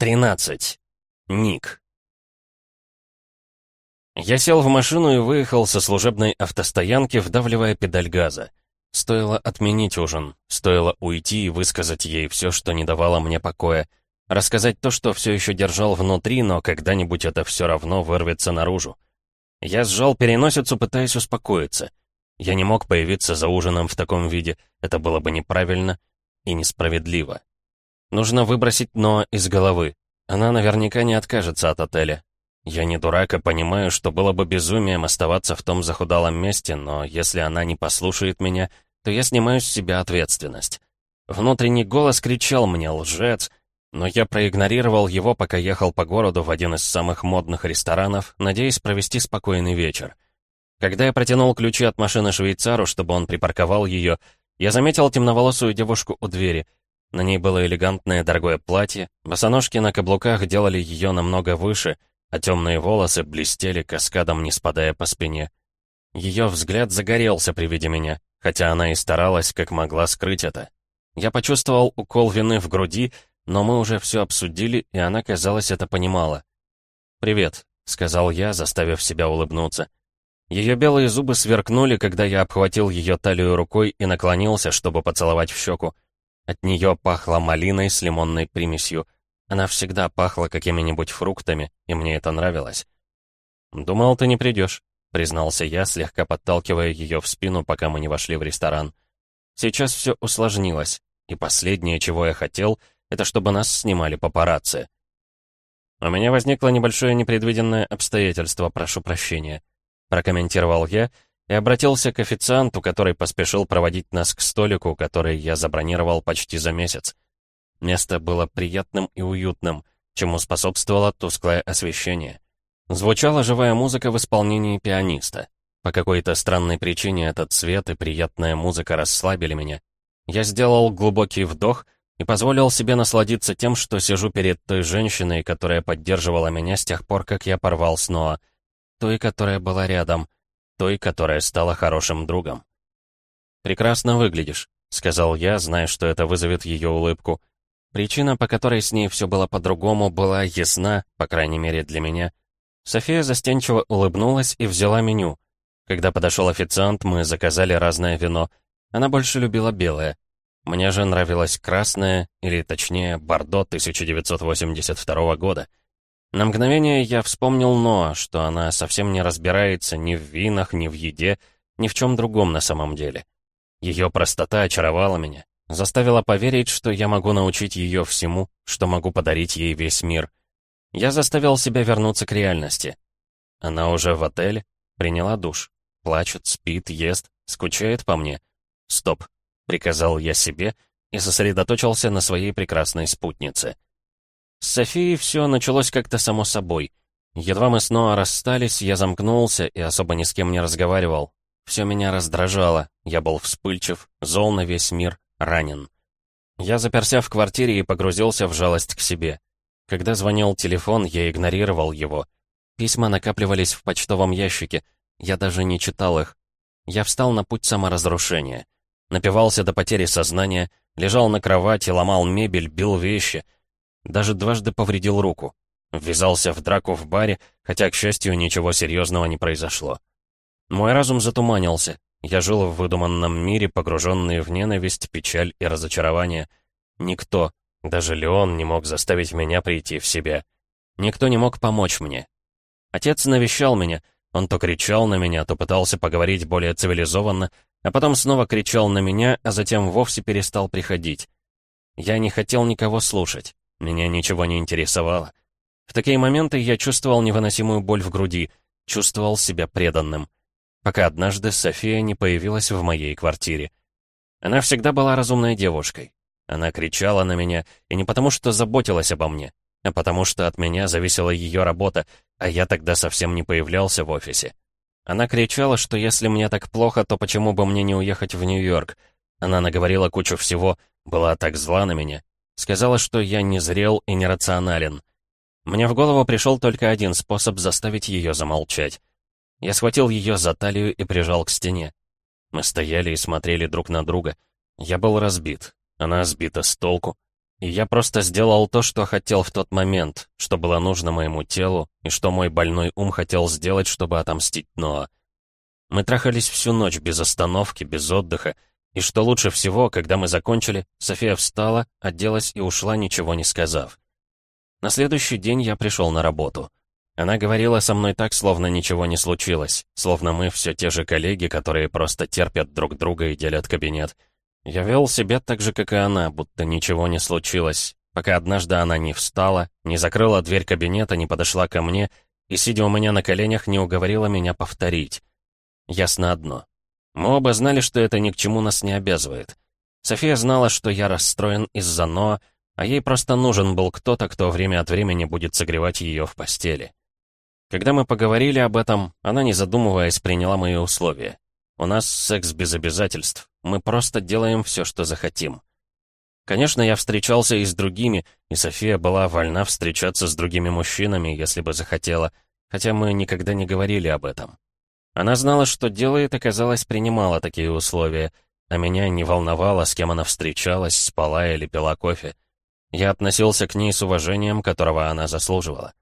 13. Ник. Я сел в машину и выехал со служебной автостоянки, вдавливая педаль газа. Стоило отменить ужин, стоило уйти и высказать ей все, что не давало мне покоя, рассказать то, что все еще держал внутри, но когда-нибудь это все равно вырвется наружу. Я сжал переносицу, пытаясь успокоиться. Я не мог появиться за ужином в таком виде, это было бы неправильно и несправедливо. Нужно выбросить Ноа из головы. Она наверняка не откажется от отеля. Я не дурак и понимаю, что было бы безумием оставаться в том захудалом месте, но если она не послушает меня, то я снимаю с себя ответственность. Внутренний голос кричал мне «лжец», но я проигнорировал его, пока ехал по городу в один из самых модных ресторанов, надеясь провести спокойный вечер. Когда я протянул ключи от машины швейцару, чтобы он припарковал ее, я заметил темноволосую девушку у двери — на ней было элегантное дорогое платье, босоножки на каблуках делали ее намного выше, а темные волосы блестели каскадом, не спадая по спине. Ее взгляд загорелся при виде меня, хотя она и старалась, как могла скрыть это. Я почувствовал укол вины в груди, но мы уже все обсудили, и она, казалось, это понимала. «Привет», — сказал я, заставив себя улыбнуться. Ее белые зубы сверкнули, когда я обхватил ее талию рукой и наклонился, чтобы поцеловать в щеку. От нее пахло малиной с лимонной примесью. Она всегда пахла какими-нибудь фруктами, и мне это нравилось. «Думал, ты не придешь», — признался я, слегка подталкивая ее в спину, пока мы не вошли в ресторан. Сейчас все усложнилось, и последнее, чего я хотел, это чтобы нас снимали папарацци. «У меня возникло небольшое непредвиденное обстоятельство, прошу прощения», — прокомментировал я, — и обратился к официанту, который поспешил проводить нас к столику, который я забронировал почти за месяц. Место было приятным и уютным, чему способствовало тусклое освещение. Звучала живая музыка в исполнении пианиста. По какой-то странной причине этот свет и приятная музыка расслабили меня. Я сделал глубокий вдох и позволил себе насладиться тем, что сижу перед той женщиной, которая поддерживала меня с тех пор, как я порвал с Ноа. Той, которая была рядом — той, которая стала хорошим другом. «Прекрасно выглядишь», — сказал я, зная, что это вызовет ее улыбку. Причина, по которой с ней все было по-другому, была ясна, по крайней мере для меня. София застенчиво улыбнулась и взяла меню. Когда подошел официант, мы заказали разное вино. Она больше любила белое. Мне же нравилось красное, или точнее, бордо 1982 года. На мгновение я вспомнил Ноа, что она совсем не разбирается ни в винах, ни в еде, ни в чем другом на самом деле. Ее простота очаровала меня, заставила поверить, что я могу научить ее всему, что могу подарить ей весь мир. Я заставил себя вернуться к реальности. Она уже в отеле, приняла душ, плачет, спит, ест, скучает по мне. «Стоп», — приказал я себе и сосредоточился на своей прекрасной спутнице. С Софией все началось как-то само собой. Едва мы снова расстались, я замкнулся и особо ни с кем не разговаривал. Все меня раздражало, я был вспыльчив, зол на весь мир, ранен. Я заперся в квартире и погрузился в жалость к себе. Когда звонил телефон, я игнорировал его. Письма накапливались в почтовом ящике, я даже не читал их. Я встал на путь саморазрушения. Напивался до потери сознания, лежал на кровати, ломал мебель, бил вещи — даже дважды повредил руку. Ввязался в драку в баре, хотя, к счастью, ничего серьезного не произошло. Мой разум затуманился. Я жил в выдуманном мире, погруженный в ненависть, печаль и разочарование. Никто, даже Леон, не мог заставить меня прийти в себя. Никто не мог помочь мне. Отец навещал меня. Он то кричал на меня, то пытался поговорить более цивилизованно, а потом снова кричал на меня, а затем вовсе перестал приходить. Я не хотел никого слушать. Меня ничего не интересовало. В такие моменты я чувствовал невыносимую боль в груди, чувствовал себя преданным. Пока однажды София не появилась в моей квартире. Она всегда была разумной девушкой. Она кричала на меня, и не потому, что заботилась обо мне, а потому что от меня зависела ее работа, а я тогда совсем не появлялся в офисе. Она кричала, что если мне так плохо, то почему бы мне не уехать в Нью-Йорк? Она наговорила кучу всего, была так зла на меня, Сказала, что я не зрел и нерационален. Мне в голову пришел только один способ заставить ее замолчать. Я схватил ее за талию и прижал к стене. Мы стояли и смотрели друг на друга. Я был разбит. Она сбита с толку. И я просто сделал то, что хотел в тот момент, что было нужно моему телу, и что мой больной ум хотел сделать, чтобы отомстить Ноа. Мы трахались всю ночь без остановки, без отдыха, и что лучше всего, когда мы закончили, София встала, оделась и ушла, ничего не сказав. На следующий день я пришел на работу. Она говорила со мной так, словно ничего не случилось, словно мы все те же коллеги, которые просто терпят друг друга и делят кабинет. Я вел себя так же, как и она, будто ничего не случилось, пока однажды она не встала, не закрыла дверь кабинета, не подошла ко мне и, сидя у меня на коленях, не уговорила меня повторить. Ясно одно. Мы оба знали, что это ни к чему нас не обязывает. София знала, что я расстроен из-за Ноа, а ей просто нужен был кто-то, кто время от времени будет согревать ее в постели. Когда мы поговорили об этом, она, не задумываясь, приняла мои условия. У нас секс без обязательств. Мы просто делаем все, что захотим. Конечно, я встречался и с другими, и София была вольна встречаться с другими мужчинами, если бы захотела, хотя мы никогда не говорили об этом. Она знала, что делает, и, казалось, принимала такие условия, а меня не волновало, с кем она встречалась, спала или пила кофе. Я относился к ней с уважением, которого она заслуживала.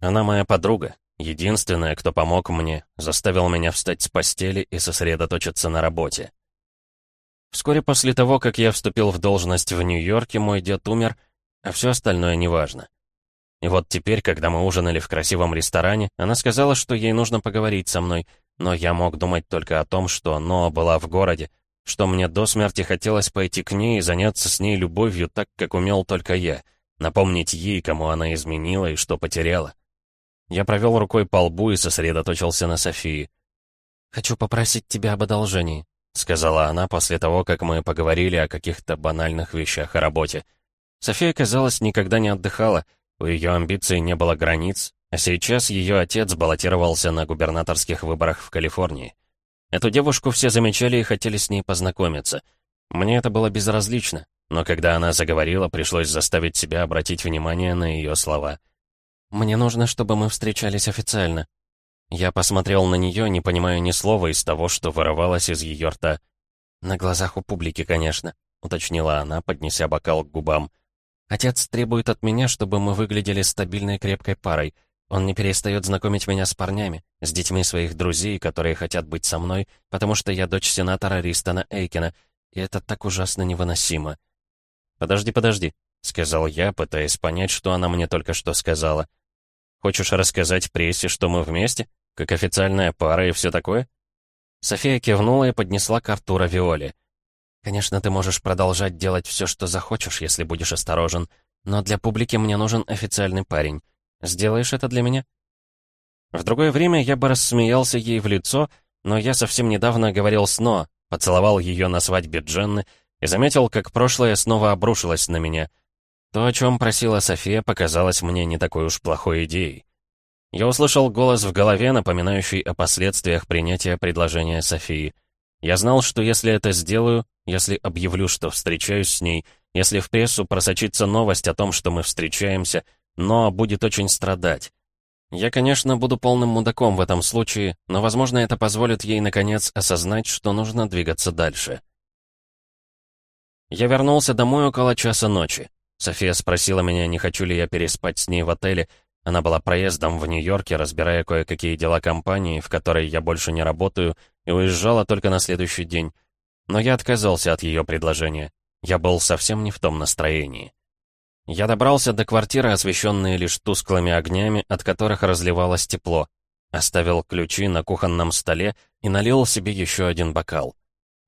Она моя подруга, Единственное, кто помог мне, заставил меня встать с постели и сосредоточиться на работе. Вскоре после того, как я вступил в должность в Нью-Йорке, мой дед умер, а все остальное неважно. И вот теперь, когда мы ужинали в красивом ресторане, она сказала, что ей нужно поговорить со мной, но я мог думать только о том, что Ноа была в городе, что мне до смерти хотелось пойти к ней и заняться с ней любовью так, как умел только я, напомнить ей, кому она изменила и что потеряла. Я провел рукой по лбу и сосредоточился на Софии. «Хочу попросить тебя об одолжении», — сказала она после того, как мы поговорили о каких-то банальных вещах о работе. София, казалось, никогда не отдыхала, у ее амбиций не было границ, а сейчас ее отец баллотировался на губернаторских выборах в Калифорнии. Эту девушку все замечали и хотели с ней познакомиться. Мне это было безразлично, но когда она заговорила, пришлось заставить себя обратить внимание на ее слова — «Мне нужно, чтобы мы встречались официально». Я посмотрел на нее, не понимая ни слова из того, что вырывалось из ее рта. «На глазах у публики, конечно», — уточнила она, поднеся бокал к губам. «Отец требует от меня, чтобы мы выглядели стабильной крепкой парой. Он не перестает знакомить меня с парнями, с детьми своих друзей, которые хотят быть со мной, потому что я дочь сенатора Ристона Эйкена, и это так ужасно невыносимо». «Подожди, подожди», — сказал я, пытаясь понять, что она мне только что сказала. Хочешь рассказать прессе, что мы вместе? Как официальная пара и все такое?» София кивнула и поднесла к рту равиоли. «Конечно, ты можешь продолжать делать все, что захочешь, если будешь осторожен, но для публики мне нужен официальный парень. Сделаешь это для меня?» В другое время я бы рассмеялся ей в лицо, но я совсем недавно говорил с Но, поцеловал ее на свадьбе Дженны и заметил, как прошлое снова обрушилось на меня — то, о чем просила София, показалось мне не такой уж плохой идеей. Я услышал голос в голове, напоминающий о последствиях принятия предложения Софии. Я знал, что если это сделаю, если объявлю, что встречаюсь с ней, если в прессу просочится новость о том, что мы встречаемся, но будет очень страдать. Я, конечно, буду полным мудаком в этом случае, но, возможно, это позволит ей, наконец, осознать, что нужно двигаться дальше. Я вернулся домой около часа ночи. София спросила меня, не хочу ли я переспать с ней в отеле. Она была проездом в Нью-Йорке, разбирая кое-какие дела компании, в которой я больше не работаю, и уезжала только на следующий день. Но я отказался от ее предложения. Я был совсем не в том настроении. Я добрался до квартиры, освещенной лишь тусклыми огнями, от которых разливалось тепло. Оставил ключи на кухонном столе и налил себе еще один бокал.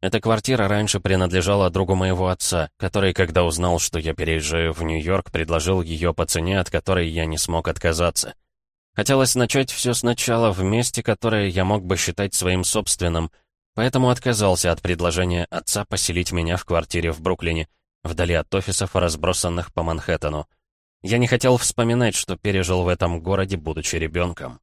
Эта квартира раньше принадлежала другу моего отца, который, когда узнал, что я переезжаю в Нью-Йорк, предложил ее по цене, от которой я не смог отказаться. Хотелось начать все сначала в месте, которое я мог бы считать своим собственным, поэтому отказался от предложения отца поселить меня в квартире в Бруклине, вдали от офисов, разбросанных по Манхэттену. Я не хотел вспоминать, что пережил в этом городе, будучи ребенком.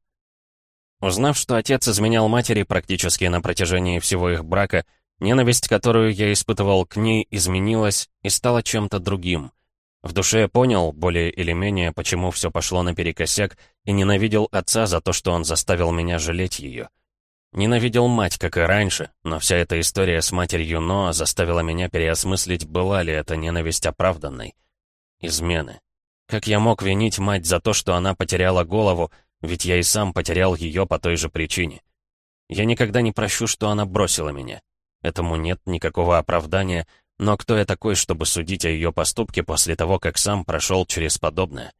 Узнав, что отец изменял матери практически на протяжении всего их брака, Ненависть, которую я испытывал к ней, изменилась и стала чем-то другим. В душе я понял, более или менее, почему все пошло наперекосяк, и ненавидел отца за то, что он заставил меня жалеть ее. Ненавидел мать, как и раньше, но вся эта история с матерью Ноа заставила меня переосмыслить, была ли эта ненависть оправданной. измены. Как я мог винить мать за то, что она потеряла голову, ведь я и сам потерял ее по той же причине. Я никогда не прощу, что она бросила меня. Этому нет никакого оправдания, но кто я такой, чтобы судить о ее поступке после того, как сам прошел через подобное?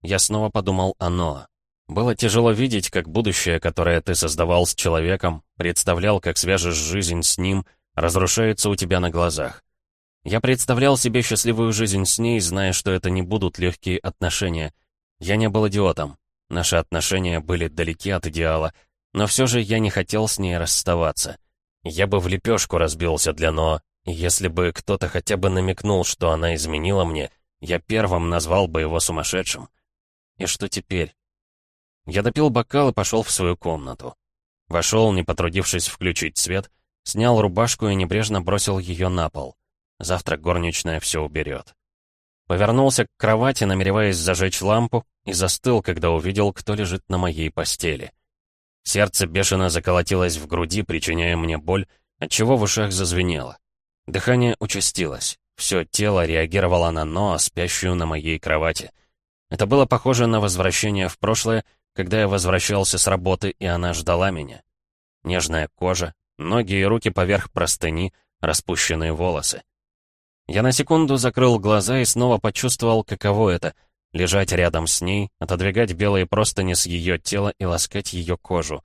Я снова подумал о Ноа. Было тяжело видеть, как будущее, которое ты создавал с человеком, представлял, как свяжешь жизнь с ним, разрушается у тебя на глазах. Я представлял себе счастливую жизнь с ней, зная, что это не будут легкие отношения. Я не был идиотом. Наши отношения были далеки от идеала, но все же я не хотел с ней расставаться. Я бы в лепешку разбился для Ноа, если бы кто-то хотя бы намекнул, что она изменила мне, я первым назвал бы его сумасшедшим. И что теперь? Я допил бокал и пошел в свою комнату. Вошел, не потрудившись включить свет, снял рубашку и небрежно бросил ее на пол. Завтра горничная все уберет. Повернулся к кровати, намереваясь зажечь лампу, и застыл, когда увидел, кто лежит на моей постели. Сердце бешено заколотилось в груди, причиняя мне боль, отчего в ушах зазвенело. Дыхание участилось. Все тело реагировало на Ноа, спящую на моей кровати. Это было похоже на возвращение в прошлое, когда я возвращался с работы, и она ждала меня. Нежная кожа, ноги и руки поверх простыни, распущенные волосы. Я на секунду закрыл глаза и снова почувствовал, каково это — лежать рядом с ней, отодвигать белые простыни с ее тела и ласкать ее кожу.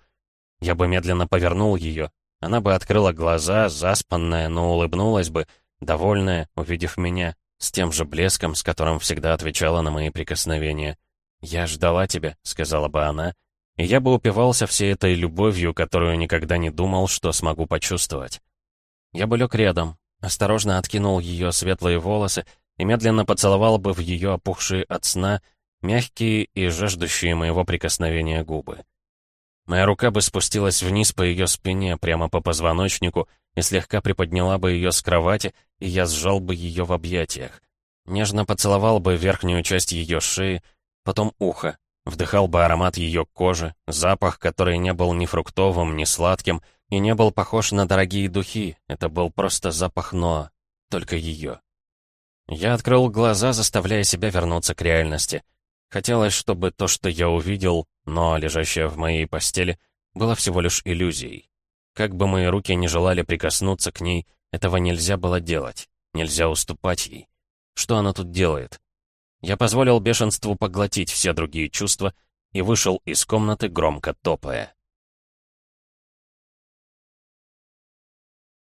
Я бы медленно повернул ее. Она бы открыла глаза, заспанная, но улыбнулась бы, довольная, увидев меня, с тем же блеском, с которым всегда отвечала на мои прикосновения. «Я ждала тебя», — сказала бы она, и я бы упивался всей этой любовью, которую никогда не думал, что смогу почувствовать. Я бы лег рядом, осторожно откинул ее светлые волосы и медленно поцеловал бы в ее опухшие от сна, мягкие и жаждущие моего прикосновения губы. Моя рука бы спустилась вниз по ее спине, прямо по позвоночнику, и слегка приподняла бы ее с кровати, и я сжал бы ее в объятиях. Нежно поцеловал бы верхнюю часть ее шеи, потом ухо, вдыхал бы аромат ее кожи, запах, который не был ни фруктовым, ни сладким, и не был похож на дорогие духи, это был просто запах Ноа, только ее. Я открыл глаза, заставляя себя вернуться к реальности. Хотелось, чтобы то, что я увидел, но лежащее в моей постели, было всего лишь иллюзией. Как бы мои руки не желали прикоснуться к ней, этого нельзя было делать, нельзя уступать ей. Что она тут делает? Я позволил бешенству поглотить все другие чувства и вышел из комнаты, громко топая.